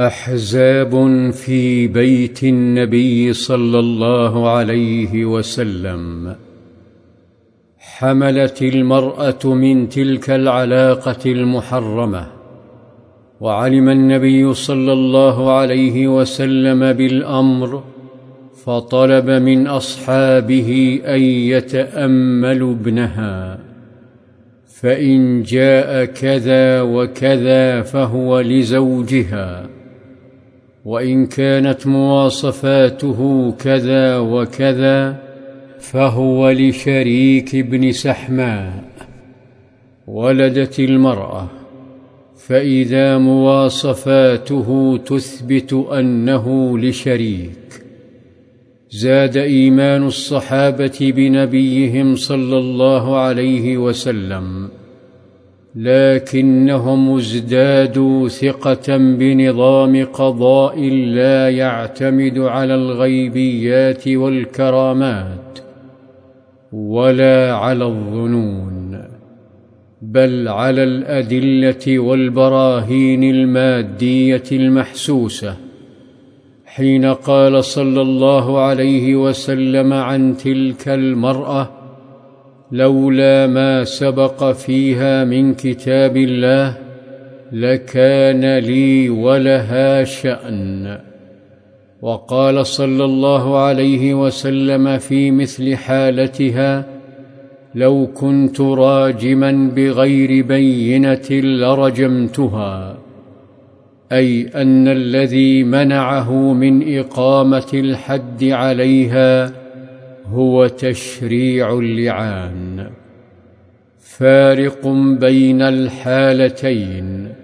أحزاب في بيت النبي صلى الله عليه وسلم. حملت المرأة من تلك العلاقة المحرمة وعلم النبي صلى الله عليه وسلم بالأمر فطلب من أصحابه أن يتأملوا ابنها. فإن جاء كذا وكذا فهو لزوجها. وإن كانت مواصفاته كذا وكذا فهو لشريك ابن سحماء. ولدت المرأة فإذا مواصفاته تثبت أنه لشريك. زاد إيمان الصحابة بنبيهم صلى الله عليه وسلم. لكنهم ازدادوا ثقة بنظام قضاء لا يعتمد على الغيبيات والكرامات ولا على الظنون بل على الأدلة والبراهين المادية المحسوسة. حين قال صلى الله عليه وسلم عن تلك المرأة لولا ما سبق فيها من كتاب الله لكان لي ولها شأن. وقال صلى الله عليه وسلم في مثل حالتها لو كنت راجما بغير بينة لرجمتها أي أن الذي منعه من إقامة الحد عليها هو تشريع اللعان فارق بين الحالتين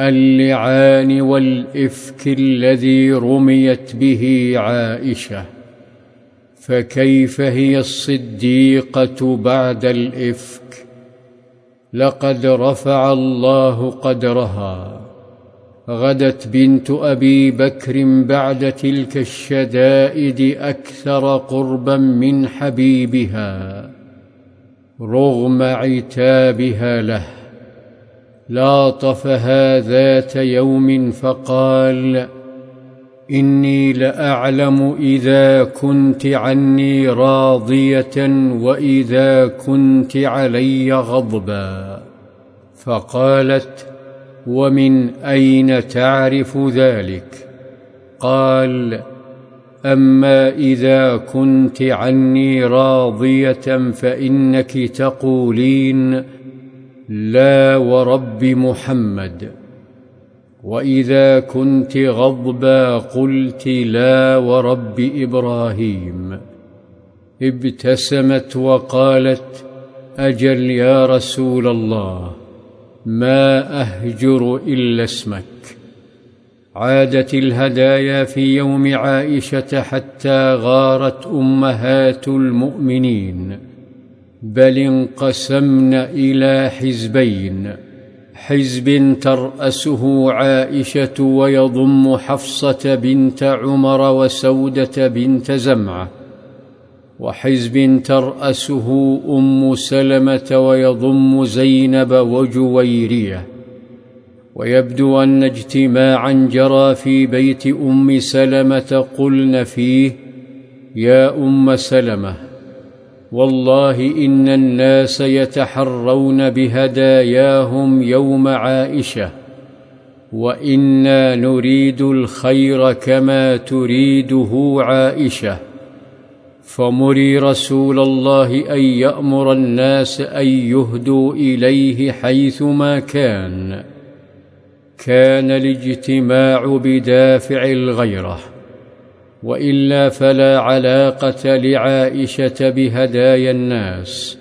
اللعان والإفك الذي رميت به عائشة فكيف هي الصديقة بعد الإفك؟ لقد رفع الله قدرها. غدت بنت أبي بكر بعد تلك الشدائد أكثر قربا من حبيبها رغم عتابها له. لاطفها ذات يوم فقال إني لأعلم إذا كنت عني راضية وإذا كنت علي غضبا. فقالت ومن أين تعرف ذلك؟ قال أما إذا كنت عني راضية فإنك تقولين لا ورب محمد. وإذا كنت غضبا قلت لا ورب إبراهيم. ابتسمت وقالت أجل يا رسول الله. ما أهجر إلا اسمك. عادت الهدايا في يوم عائشة حتى غارت أمهات المؤمنين. بل انقسمن إلى حزبين. حزب ترأسه عائشة ويضم حفصة بنت عمر وسودة بنت زمعة. وحزب ترأسه أم سلمة ويضم زينب وجويرية. ويبدو أن اجتماعا جرى في بيت أم سلمة قلن فيه يا أم سلمة والله إن الناس يتحرون بهداياهم يوم عائشة وإنا نريد الخير كما تريده عائشة. فمري رسول الله ان يامر الناس ان يهدوا اليه حيثما كان. كان الاجتماع بدافع الغيره والا فلا علاقه لعائشه بهدايا الناس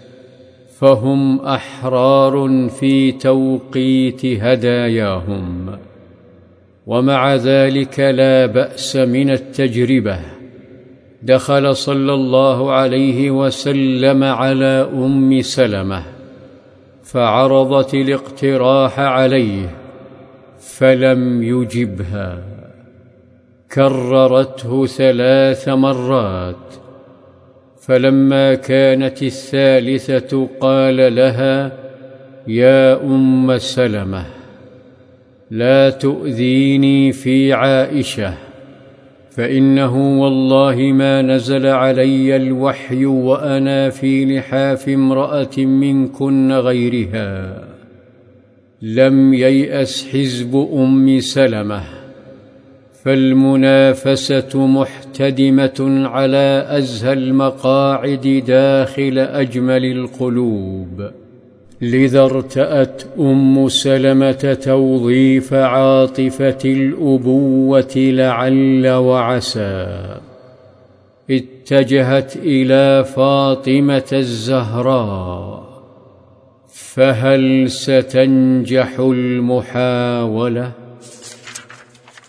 فهم احرار في توقيت هداياهم. ومع ذلك لا باس من التجربه. دخل صلى الله عليه وسلم على أم سلمة فعرضت الاقتراح عليه فلم يجبها. كررته ثلاث مرات فلما كانت الثالثة قال لها يا أم سلمة لا تؤذيني في عائشة. فإنه والله ما نزل علي الوحي وأنا في لحاف امرأة منكن غيرها. لم ييأس حزب أم سلمة فالمنافسة محتدمة على أزهى المقاعد داخل أجمل القلوب. لذا ارتأت أم سلمة توظيف عاطفة الأبوة لعل وعسى. اتجهت إلى فاطمة الزهراء فهل ستنجح المحاولة؟